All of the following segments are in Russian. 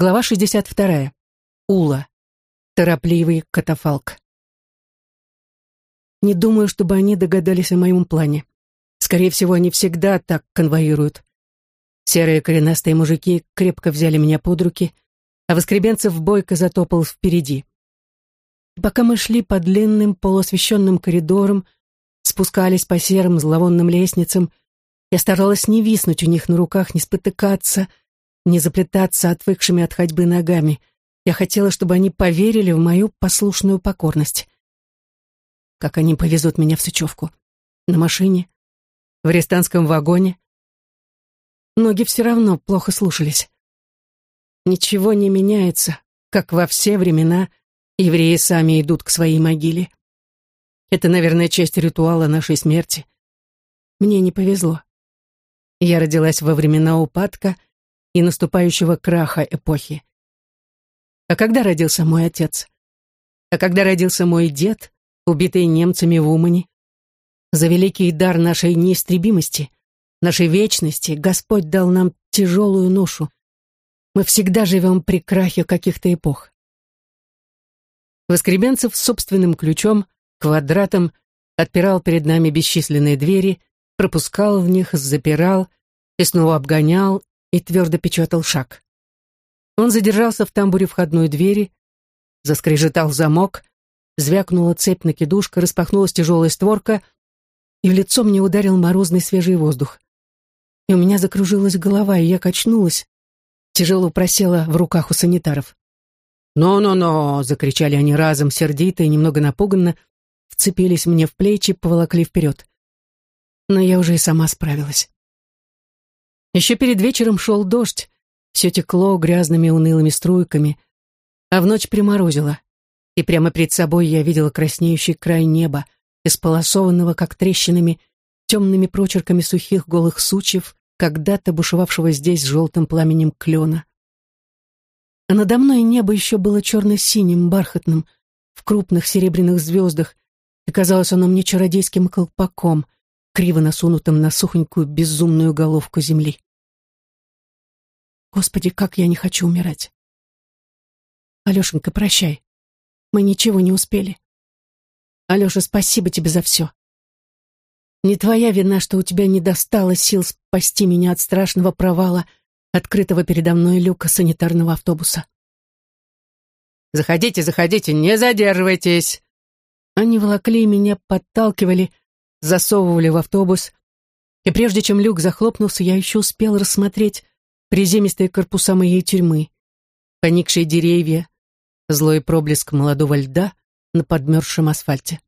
Глава 62. Ула. Торопливый катафалк. Не думаю, чтобы они догадались о моем плане. Скорее всего, они всегда так конвоируют. Серые коренастые мужики крепко взяли меня под руки, а Воскребенцев бойко затопал впереди. Пока мы шли по длинным полуосвещенным коридорам, спускались по серым зловонным лестницам, я старалась не виснуть у них на руках, не спотыкаться — не заплетаться отвыкшими от ходьбы ногами. Я хотела, чтобы они поверили в мою послушную покорность. Как они повезут меня в Сычевку? На машине? В арестантском вагоне? Ноги все равно плохо слушались. Ничего не меняется, как во все времена евреи сами идут к своей могиле. Это, наверное, часть ритуала нашей смерти. Мне не повезло. Я родилась во времена упадка — и наступающего краха эпохи. А когда родился мой отец? А когда родился мой дед, убитый немцами в Умане? За великий дар нашей неистребимости, нашей вечности Господь дал нам тяжелую ношу. Мы всегда живем при крахе каких-то эпох. Воскребенцев собственным ключом, квадратом, отпирал перед нами бесчисленные двери, пропускал в них, запирал и снова обгонял и твердо печатал шаг. Он задержался в тамбуре входной двери, заскрежетал замок, звякнула цепь на кидушка, распахнулась тяжелая створка, и в лицо мне ударил морозный свежий воздух. И у меня закружилась голова, и я качнулась, тяжело просела в руках у санитаров. «Но-но-но!» — закричали они разом, сердито и немного напуганно, вцепились мне в плечи, поволокли вперед. Но я уже и сама справилась. Еще перед вечером шел дождь, все текло грязными унылыми струйками, а в ночь приморозило, и прямо перед собой я видела краснеющий край неба, исполосованного, как трещинами, темными прочерками сухих голых сучьев, когда-то бушевавшего здесь желтым пламенем клена. А надо мной небо еще было черно-синим, бархатным, в крупных серебряных звездах, и казалось оно мне чародейским колпаком — криво насунутым на сухонькую безумную головку земли. Господи, как я не хочу умирать. Алешенька, прощай. Мы ничего не успели. Алеша, спасибо тебе за все. Не твоя вина, что у тебя не достало сил спасти меня от страшного провала, открытого передо мной люка санитарного автобуса. «Заходите, заходите, не задерживайтесь!» Они волокли меня, подталкивали, засовывали в автобус, и прежде чем люк захлопнулся, я еще успел рассмотреть приземистые корпуса моей тюрьмы, поникшие деревья, злой проблеск молодого льда на подмерзшем асфальте.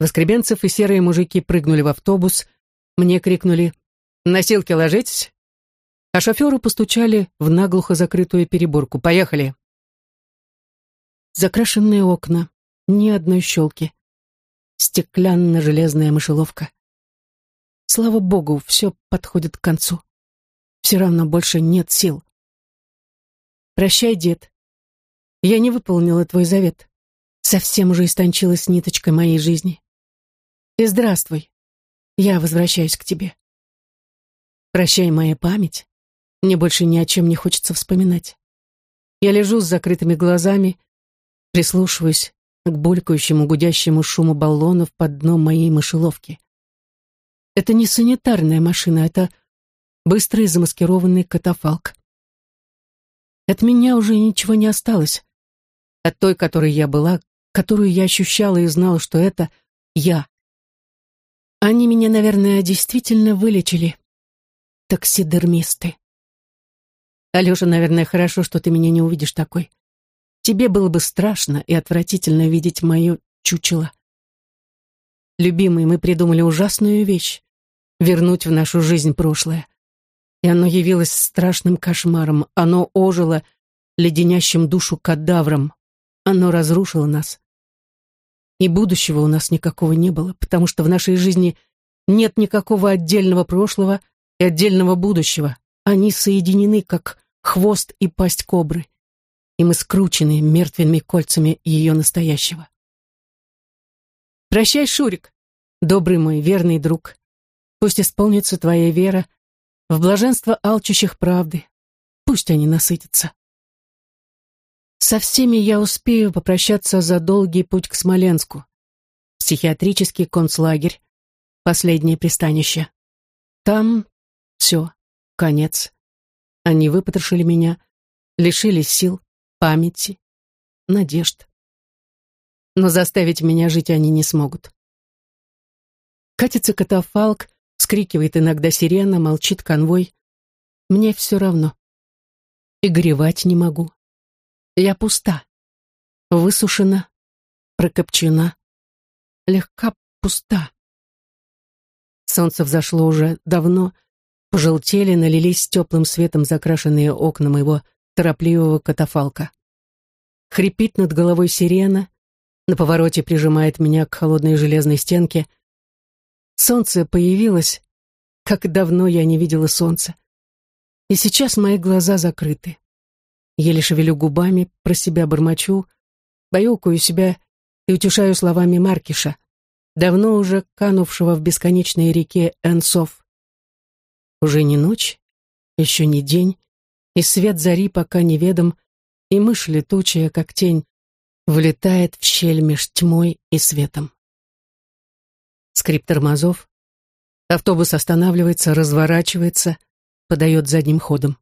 Воскребенцев и серые мужики прыгнули в автобус, мне крикнули «Носилки ложитесь!», а шоферу постучали в наглухо закрытую переборку «Поехали!». Закрашенные окна, ни одной щелки стеклянно-железная мышеловка. Слава богу, все подходит к концу. Все равно больше нет сил. Прощай, дед. Я не выполнила твой завет. Совсем уже истончилась ниточка моей жизни. И здравствуй. Я возвращаюсь к тебе. Прощай, моя память. Мне больше ни о чем не хочется вспоминать. Я лежу с закрытыми глазами, прислушиваюсь к булькающему гудящему шуму баллонов под дном моей мышеловки. Это не санитарная машина, это быстрый замаскированный катафалк. От меня уже ничего не осталось. От той, которой я была, которую я ощущала и знала, что это я. Они меня, наверное, действительно вылечили. Таксидермисты. Алеша, наверное, хорошо, что ты меня не увидишь такой. Тебе было бы страшно и отвратительно видеть мое чучело. Любимый, мы придумали ужасную вещь — вернуть в нашу жизнь прошлое. И оно явилось страшным кошмаром, оно ожило леденящим душу кадавром, оно разрушило нас. И будущего у нас никакого не было, потому что в нашей жизни нет никакого отдельного прошлого и отдельного будущего. Они соединены, как хвост и пасть кобры и мы скручены мертвыми кольцами ее настоящего. Прощай, Шурик, добрый мой верный друг. Пусть исполнится твоя вера в блаженство алчущих правды. Пусть они насытятся. Со всеми я успею попрощаться за долгий путь к Смоленску. Психиатрический концлагерь, последнее пристанище. Там все, конец. Они выпотрошили меня, лишили сил, памяти, надежд. Но заставить меня жить они не смогут. Катится катафалк, вскрикивает иногда сирена, молчит конвой. Мне все равно. И горевать не могу. Я пуста, высушена, прокопчена, легка пуста. Солнце взошло уже давно, пожелтели, налились теплым светом закрашенные окна моего торопливого катафалка. Хрипит над головой сирена, на повороте прижимает меня к холодной железной стенке. Солнце появилось, как давно я не видела солнца. И сейчас мои глаза закрыты. Еле шевелю губами, про себя бормочу, баюкаю себя и утешаю словами Маркиша, давно уже канувшего в бесконечной реке Энсов. Уже не ночь, еще не день, и свет зари пока неведом, и мышь летучая, как тень, влетает в щель меж тьмой и светом. Скрип тормозов. Автобус останавливается, разворачивается, подает задним ходом.